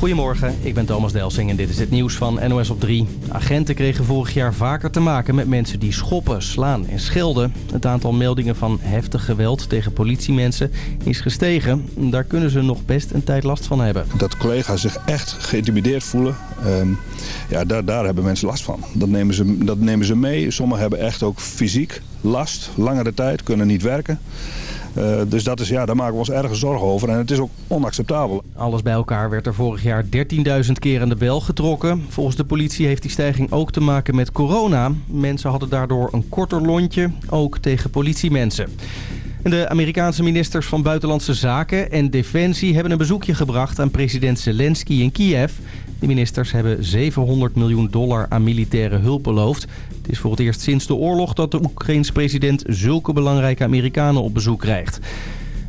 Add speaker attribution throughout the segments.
Speaker 1: Goedemorgen, ik ben Thomas Delsing en dit is het nieuws van NOS op 3. Agenten kregen vorig jaar vaker te maken met mensen die schoppen, slaan en schelden. Het aantal meldingen van heftig geweld tegen politiemensen is gestegen. Daar kunnen ze nog best een tijd last van hebben.
Speaker 2: Dat collega's zich echt geïntimideerd voelen, ehm, ja, daar, daar hebben mensen last van. Dat nemen, ze, dat nemen ze mee. Sommigen hebben echt ook fysiek last, langere tijd, kunnen niet werken. Uh, dus dat is, ja, daar maken we ons ergens zorgen over. En het is ook onacceptabel.
Speaker 1: Alles bij elkaar werd er vorig jaar 13.000 keer aan de bel getrokken. Volgens de politie heeft die stijging ook te maken met corona. Mensen hadden daardoor een korter lontje, ook tegen politiemensen. De Amerikaanse ministers van Buitenlandse Zaken en Defensie hebben een bezoekje gebracht aan president Zelensky in Kiev. De ministers hebben 700 miljoen dollar aan militaire hulp beloofd. Het is voor het eerst sinds de oorlog dat de Oekraïense president zulke belangrijke Amerikanen op bezoek krijgt.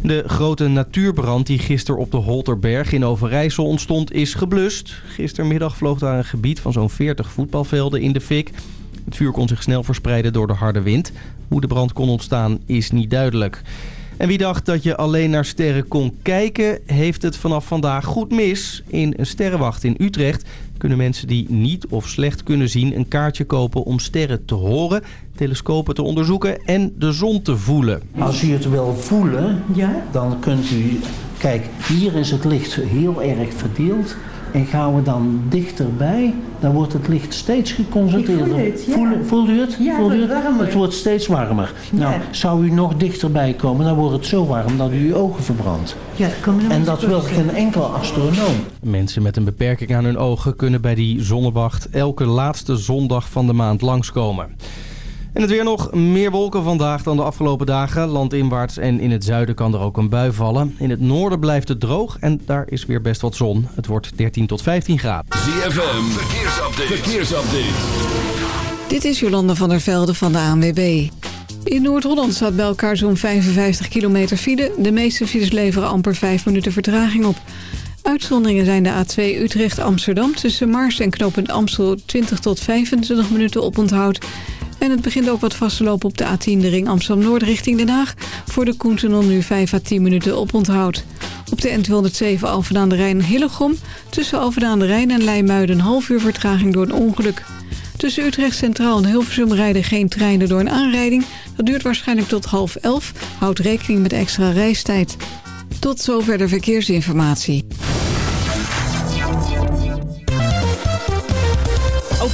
Speaker 1: De grote natuurbrand die gisteren op de Holterberg in Overijssel ontstond is geblust. Gistermiddag vloog daar een gebied van zo'n 40 voetbalvelden in de fik. Het vuur kon zich snel verspreiden door de harde wind. Hoe de brand kon ontstaan is niet duidelijk. En wie dacht dat je alleen naar sterren kon kijken, heeft het vanaf vandaag goed mis. In een sterrenwacht in Utrecht kunnen mensen die niet of slecht kunnen zien een kaartje kopen om sterren te horen, telescopen te onderzoeken en de zon te voelen.
Speaker 3: Als u het wil voelen, ja? dan kunt u... Kijk, hier is het licht heel erg verdeeld. En gaan we dan dichterbij, dan wordt het licht steeds geconcentreerder.
Speaker 4: Voel het, ja.
Speaker 3: voel, voelt u het?
Speaker 4: Ja,
Speaker 3: voelt u
Speaker 4: het.
Speaker 3: Het wordt steeds warmer.
Speaker 4: Ja.
Speaker 3: Nou, zou u nog dichterbij komen, dan wordt het zo warm dat u uw ogen verbrandt.
Speaker 4: Ja,
Speaker 3: En dat wil geen enkele astronoom.
Speaker 1: Mensen met een beperking aan hun ogen kunnen bij die zonnewacht elke laatste zondag van de maand langskomen. En het weer nog meer wolken vandaag dan de afgelopen dagen. Landinwaarts en in het zuiden kan er ook een bui vallen. In het noorden blijft het droog en daar is weer best wat zon. Het wordt 13 tot 15 graden.
Speaker 5: ZFM, verkeersupdate. verkeersupdate.
Speaker 6: Dit is Jolanda van der Velde van de ANWB. In Noord-Holland staat bij elkaar zo'n 55 kilometer file. De meeste files leveren amper 5 minuten vertraging op. Uitzonderingen zijn de A2 Utrecht-Amsterdam... tussen Mars en knooppunt Amstel 20 tot 25 minuten oponthoud. En het begint ook wat vast te lopen op de A10 de ring Amsterdam-Noord richting Den Haag. Voor de Koentunnel nu 5 à 10 minuten oponthoud. Op de N207 Alphen aan de Rijn Hillegom. Tussen Alphen aan de Rijn en Leimuiden een half uur vertraging door een ongeluk. Tussen Utrecht Centraal en Hilversum rijden geen treinen door een aanrijding. Dat duurt waarschijnlijk tot half elf. Houd rekening met extra reistijd. Tot zover de verkeersinformatie.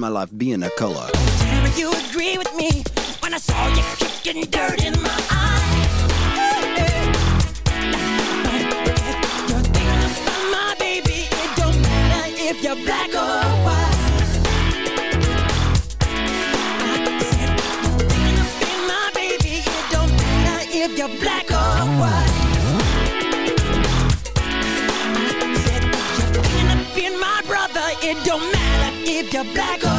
Speaker 4: My life being a color.
Speaker 7: You're black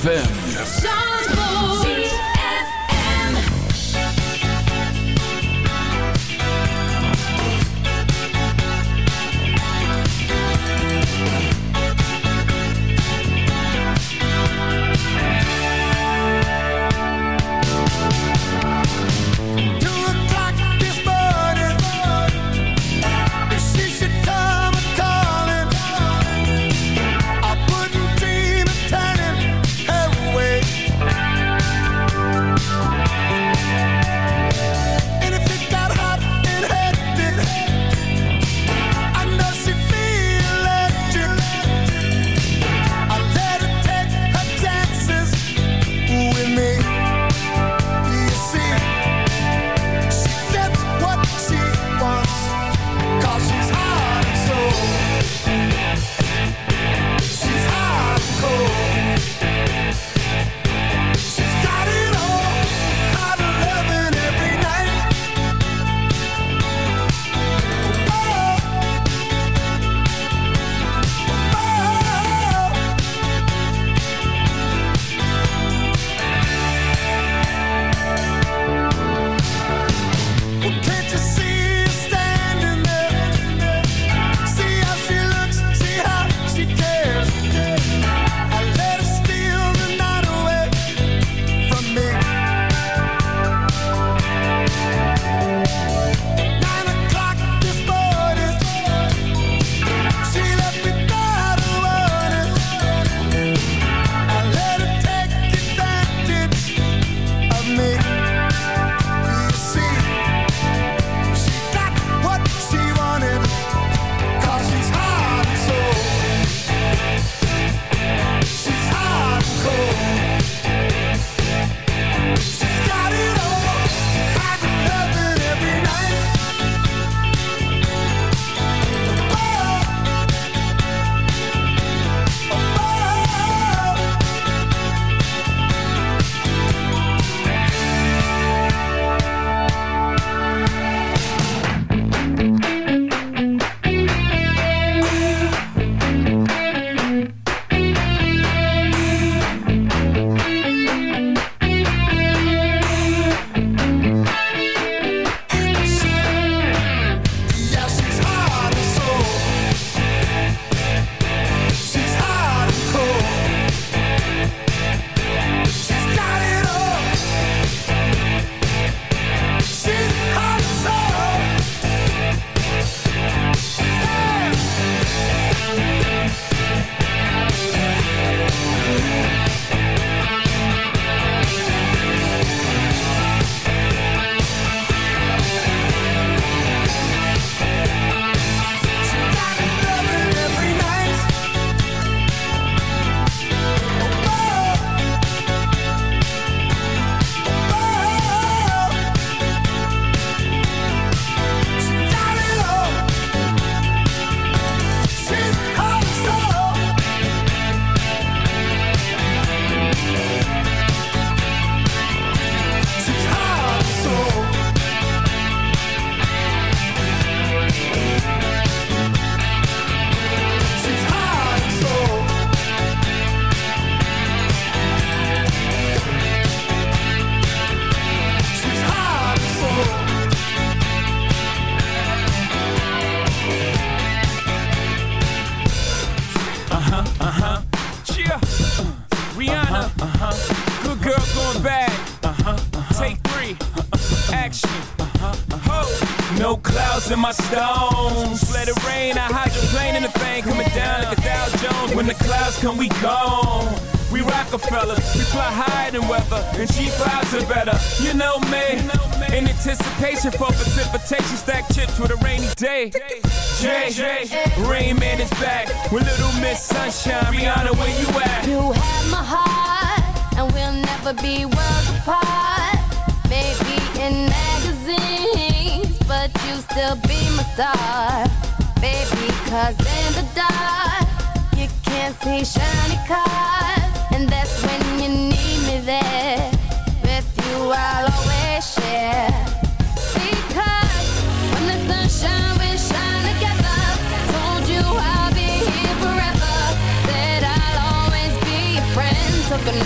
Speaker 8: ZFM.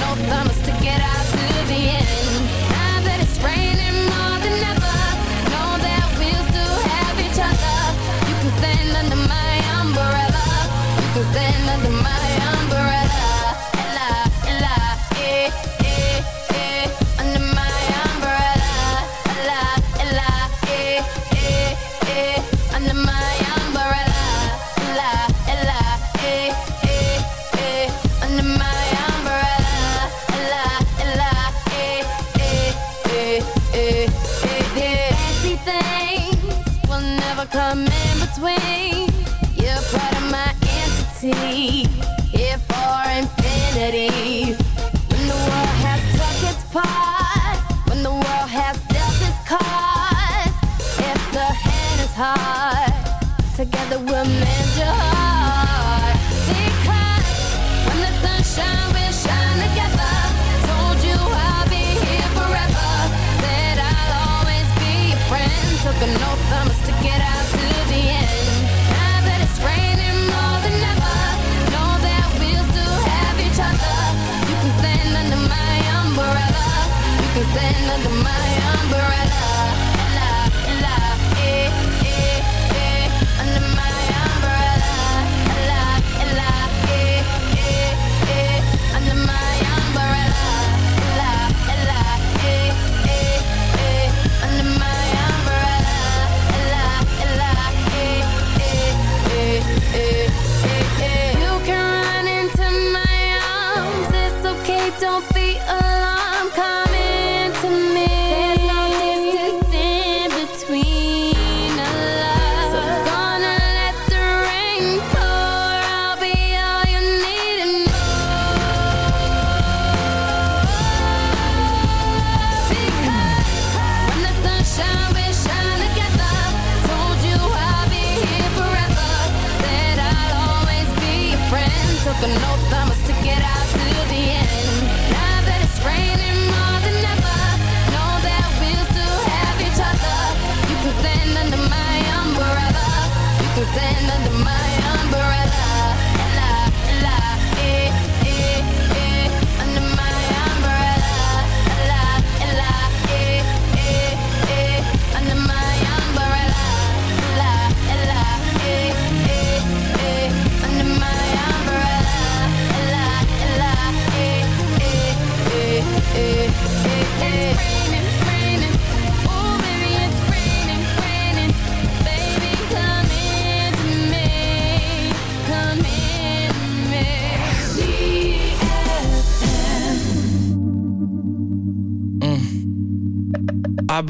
Speaker 9: no time
Speaker 10: together we're meant to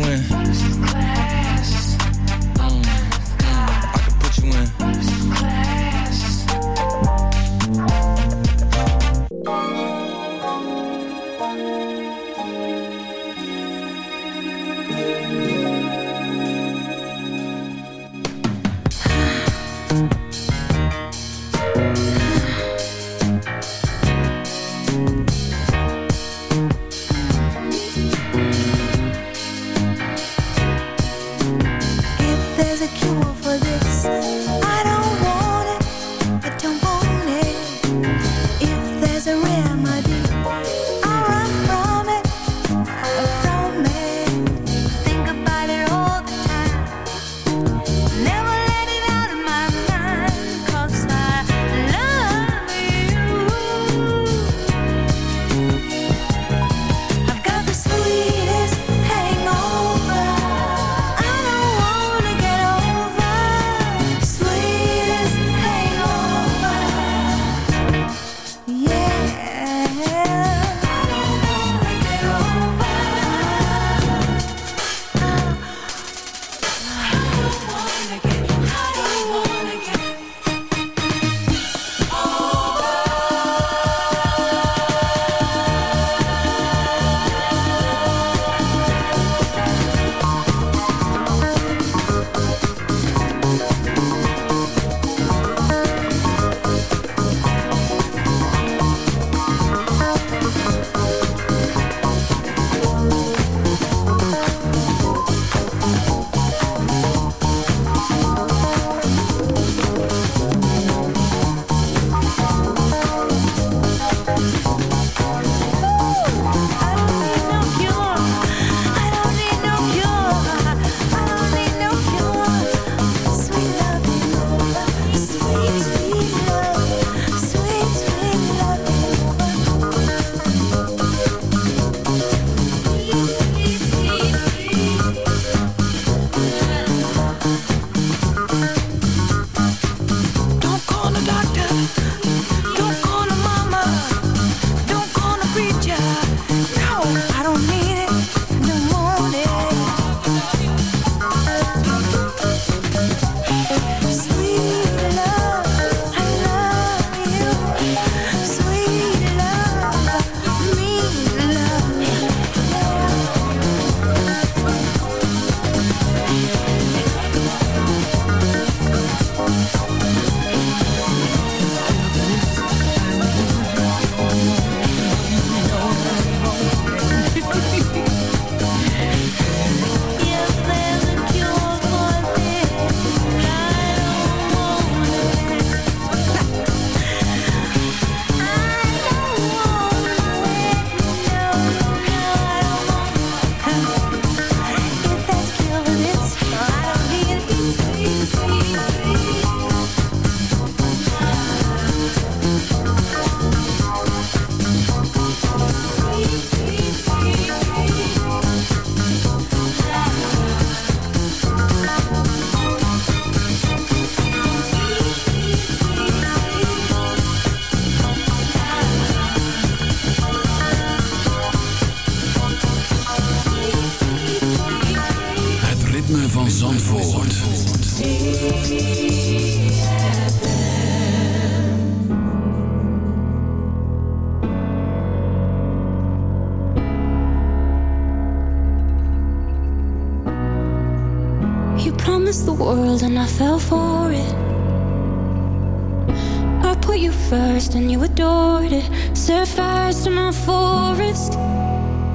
Speaker 11: And ritme van Zandvoort. You
Speaker 12: promised the
Speaker 13: world and I fell for it. I put you first and you adored it. Set fires to my forest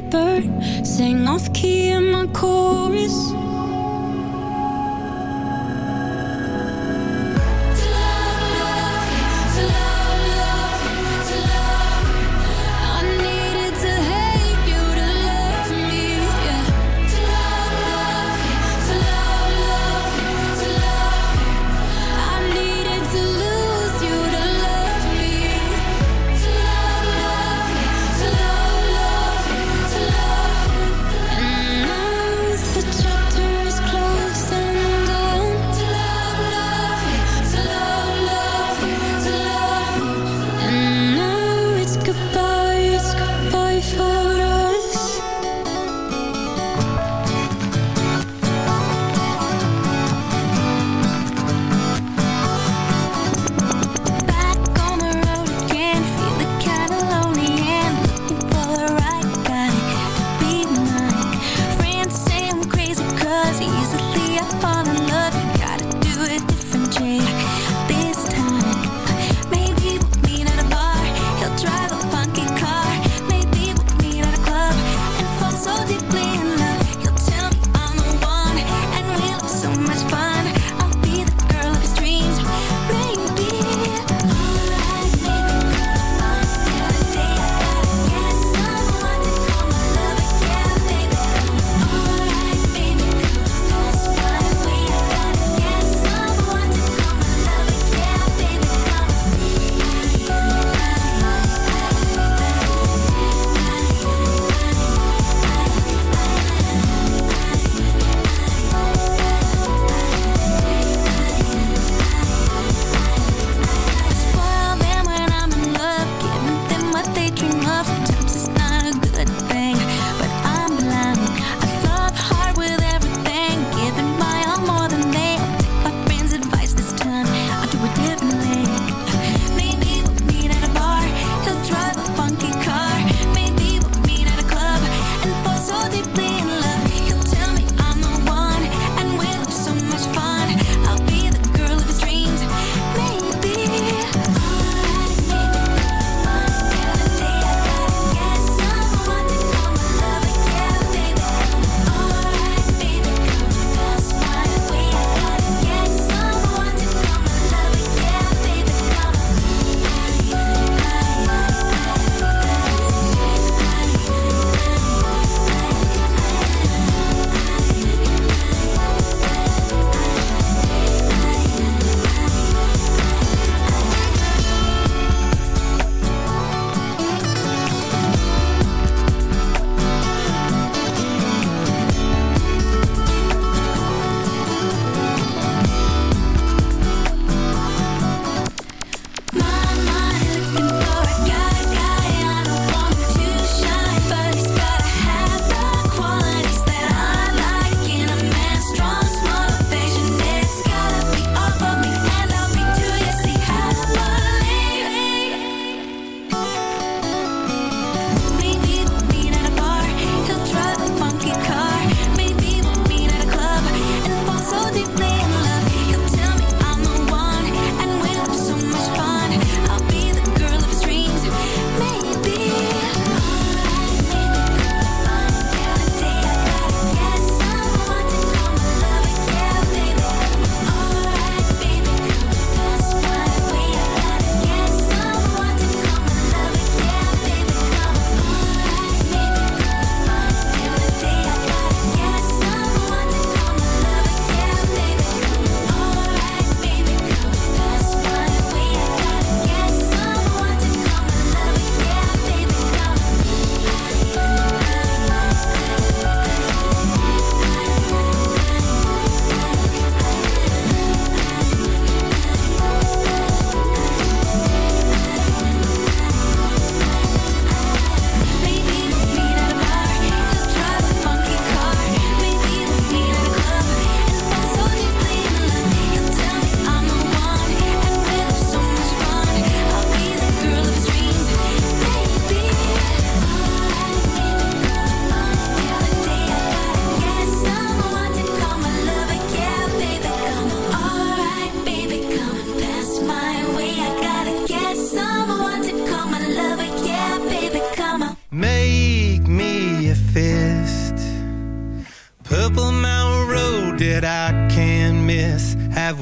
Speaker 13: bird sang off key in my chorus.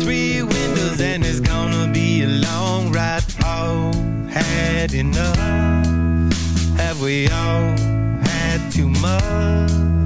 Speaker 14: three windows and it's gonna be a long ride. All had enough. Have we all had too much?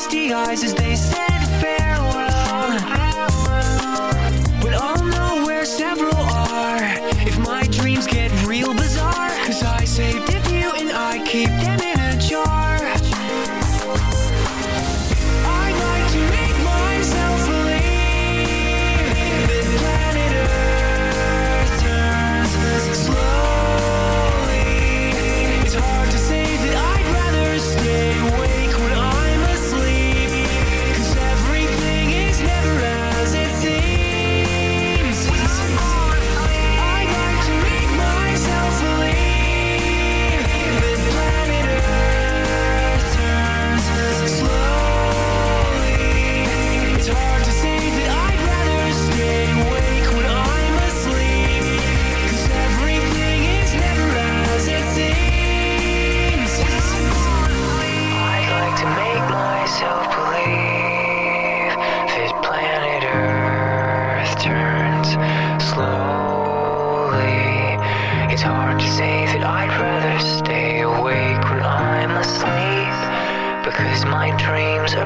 Speaker 15: misty eyes as they said farewell.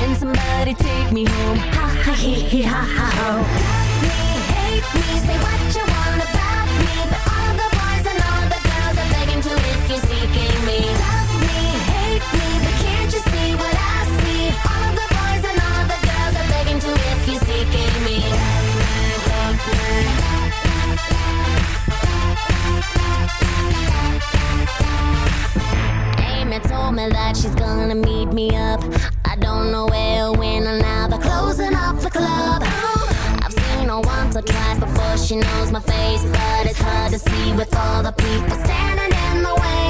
Speaker 10: Can somebody take me home? Ha ha he he ha ha ho. Love me, hate me, say what you want about me, but all the boys and all the girls are begging to if you're seeking me. Love me, hate me, but can't you see what I see? All the boys and all the girls are begging to if you're seeking me. Love me, love me. Amy told me that she's gonna meet me up. Don't know where, when, or now. They're closing up the club. Oh, I've seen her once or twice before she knows my face, but it's hard to see with all the people standing in the way.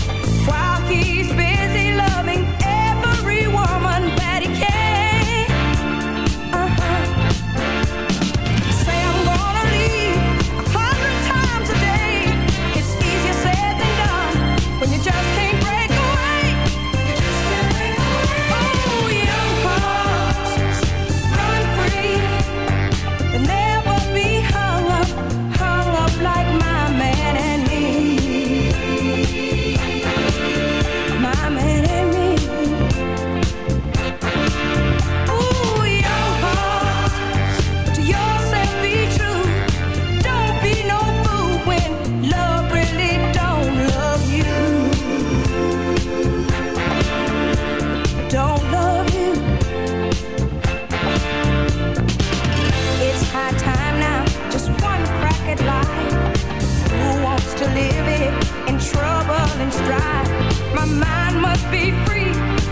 Speaker 16: be free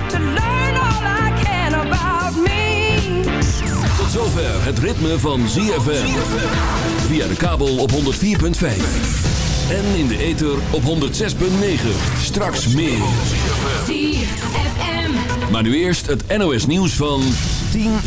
Speaker 16: to learn all I can about me.
Speaker 5: Tot zover het ritme van ZFM. Via de kabel op 104.5. En in de ether op 106.9. Straks meer.
Speaker 10: ZFM.
Speaker 5: Maar nu eerst het NOS nieuws van 10 uur.